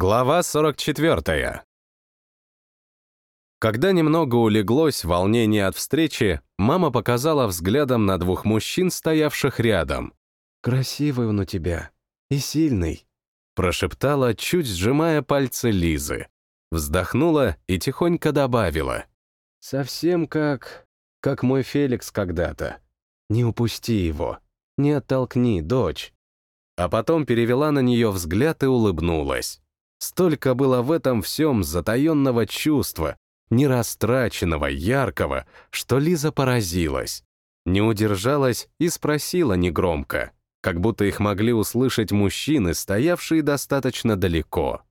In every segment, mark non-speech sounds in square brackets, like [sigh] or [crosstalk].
Глава 44. Когда немного улеглось волнение от встречи, мама показала взглядом на двух мужчин, стоявших рядом. «Красивый он у тебя. И сильный», — прошептала, чуть сжимая пальцы Лизы. Вздохнула и тихонько добавила. «Совсем как... как мой Феликс когда-то. Не упусти его. Не оттолкни, дочь». А потом перевела на нее взгляд и улыбнулась. Столько было в этом всем затаенного чувства, нерастраченного, яркого, что Лиза поразилась. Не удержалась и спросила негромко, как будто их могли услышать мужчины, стоявшие достаточно далеко.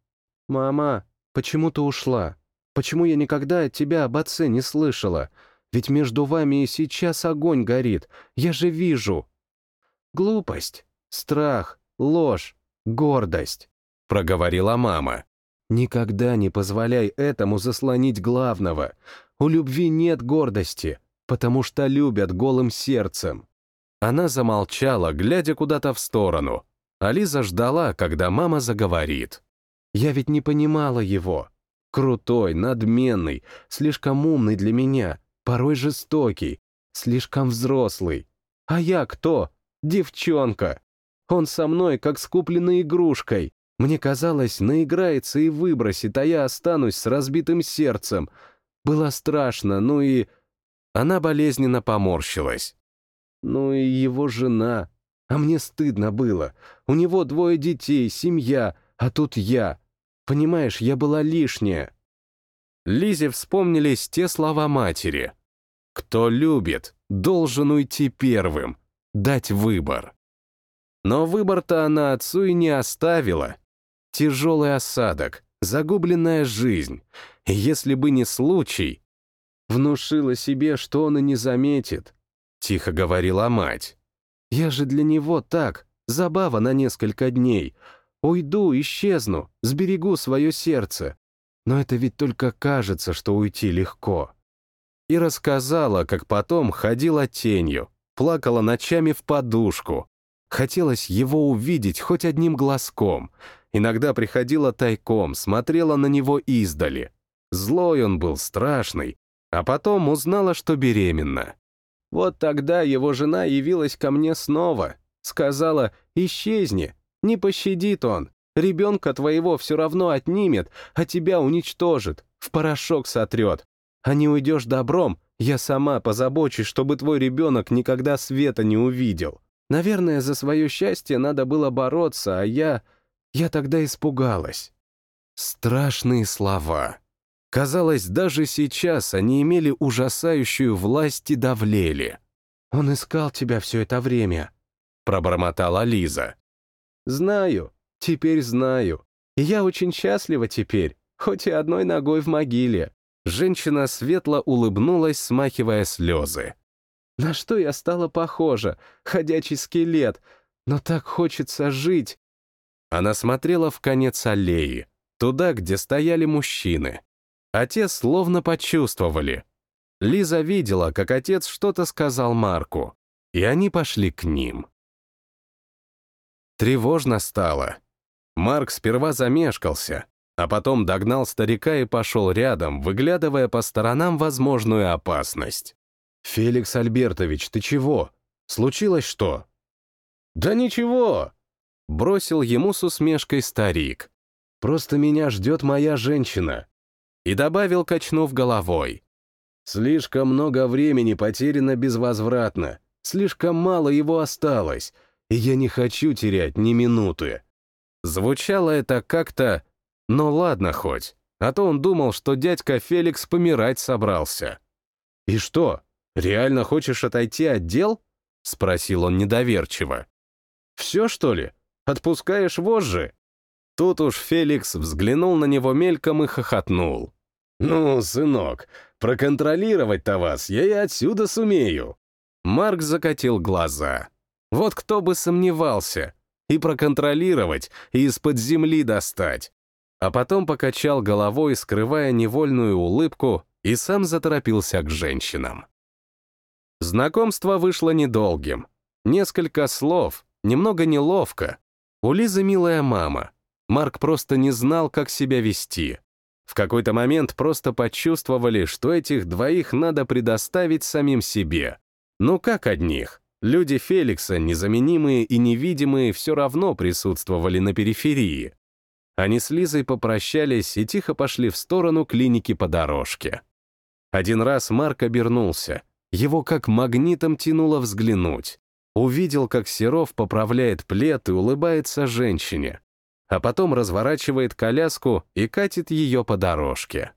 «Мама, почему ты ушла? Почему я никогда от тебя об отце не слышала? Ведь между вами и сейчас огонь горит, я же вижу». «Глупость, страх, ложь, гордость. — проговорила мама. «Никогда не позволяй этому заслонить главного. У любви нет гордости, потому что любят голым сердцем». Она замолчала, глядя куда-то в сторону. Ализа ждала, когда мама заговорит. «Я ведь не понимала его. Крутой, надменный, слишком умный для меня, порой жестокий, слишком взрослый. А я кто? Девчонка. Он со мной, как с купленной игрушкой. Мне казалось, наиграется и выбросит, а я останусь с разбитым сердцем. Было страшно, ну и... Она болезненно поморщилась. Ну и его жена. А мне стыдно было. У него двое детей, семья, а тут я. Понимаешь, я была лишняя. Лизе вспомнились те слова матери. «Кто любит, должен уйти первым, дать выбор». Но выбор-то она отцу и не оставила. Тяжелый осадок, загубленная жизнь. Если бы не случай... Внушила себе, что он и не заметит. Тихо говорила мать. Я же для него так, забава на несколько дней. Уйду, исчезну, сберегу свое сердце. Но это ведь только кажется, что уйти легко. И рассказала, как потом ходила тенью, плакала ночами в подушку. Хотелось его увидеть хоть одним глазком — Иногда приходила тайком, смотрела на него издали. Злой он был, страшный, а потом узнала, что беременна. Вот тогда его жена явилась ко мне снова. Сказала, исчезни, не пощадит он. Ребенка твоего все равно отнимет, а тебя уничтожит, в порошок сотрет. А не уйдешь добром, я сама позабочусь, чтобы твой ребенок никогда света не увидел. Наверное, за свое счастье надо было бороться, а я... Я тогда испугалась. Страшные слова. Казалось, даже сейчас они имели ужасающую власть и давлели. «Он искал тебя все это время», — пробормотала Лиза. «Знаю, теперь знаю. И я очень счастлива теперь, хоть и одной ногой в могиле». Женщина светло улыбнулась, смахивая слезы. «На что я стала похожа? Ходячий скелет. Но так хочется жить. Она смотрела в конец аллеи, туда, где стояли мужчины. А те словно почувствовали. Лиза видела, как отец что-то сказал Марку, и они пошли к ним. Тревожно стало. Марк сперва замешкался, а потом догнал старика и пошел рядом, выглядывая по сторонам возможную опасность. «Феликс Альбертович, ты чего? Случилось что?» «Да ничего!» Бросил ему с усмешкой старик. «Просто меня ждет моя женщина». И добавил, качнув головой. «Слишком много времени потеряно безвозвратно. Слишком мало его осталось, и я не хочу терять ни минуты». Звучало это как-то... Ну ладно хоть, а то он думал, что дядька Феликс помирать собрался. «И что, реально хочешь отойти от дел?» — спросил он недоверчиво. «Все, что ли? Отпускаешь вожжи?» Тут уж Феликс взглянул на него мельком и хохотнул. «Ну, сынок, проконтролировать-то вас я и отсюда сумею». Марк закатил глаза. Вот кто бы сомневался. И проконтролировать, и из-под земли достать. А потом покачал головой, скрывая невольную улыбку, и сам заторопился к женщинам. Знакомство вышло недолгим. Несколько слов, немного неловко, у Лизы милая мама. Марк просто не знал, как себя вести. В какой-то момент просто почувствовали, что этих двоих надо предоставить самим себе. Ну как одних? Люди Феликса, незаменимые и невидимые, все равно присутствовали на периферии. Они с Лизой попрощались и тихо пошли в сторону клиники по дорожке. Один раз Марк обернулся. Его как магнитом тянуло взглянуть. Увидел, как Серов поправляет плед и улыбается женщине а потом разворачивает коляску и катит ее по дорожке.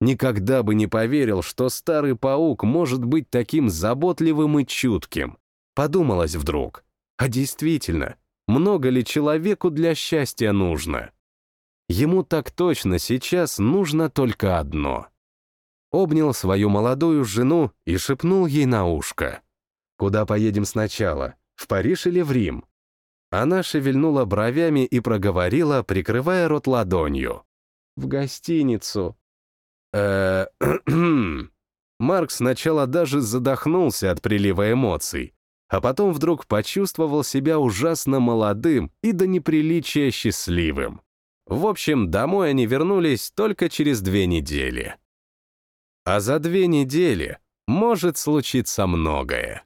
Никогда бы не поверил, что старый паук может быть таким заботливым и чутким. Подумалось вдруг, а действительно, много ли человеку для счастья нужно? Ему так точно сейчас нужно только одно. Обнял свою молодую жену и шепнул ей на ушко. «Куда поедем сначала? В Париж или в Рим?» Она шевельнула бровями и проговорила, прикрывая рот ладонью. «В гостиницу». э [clears throat] Марк сначала даже задохнулся от прилива эмоций, а потом вдруг почувствовал себя ужасно молодым и до неприличия счастливым. В общем, домой они вернулись только через две недели. А за две недели может случиться многое.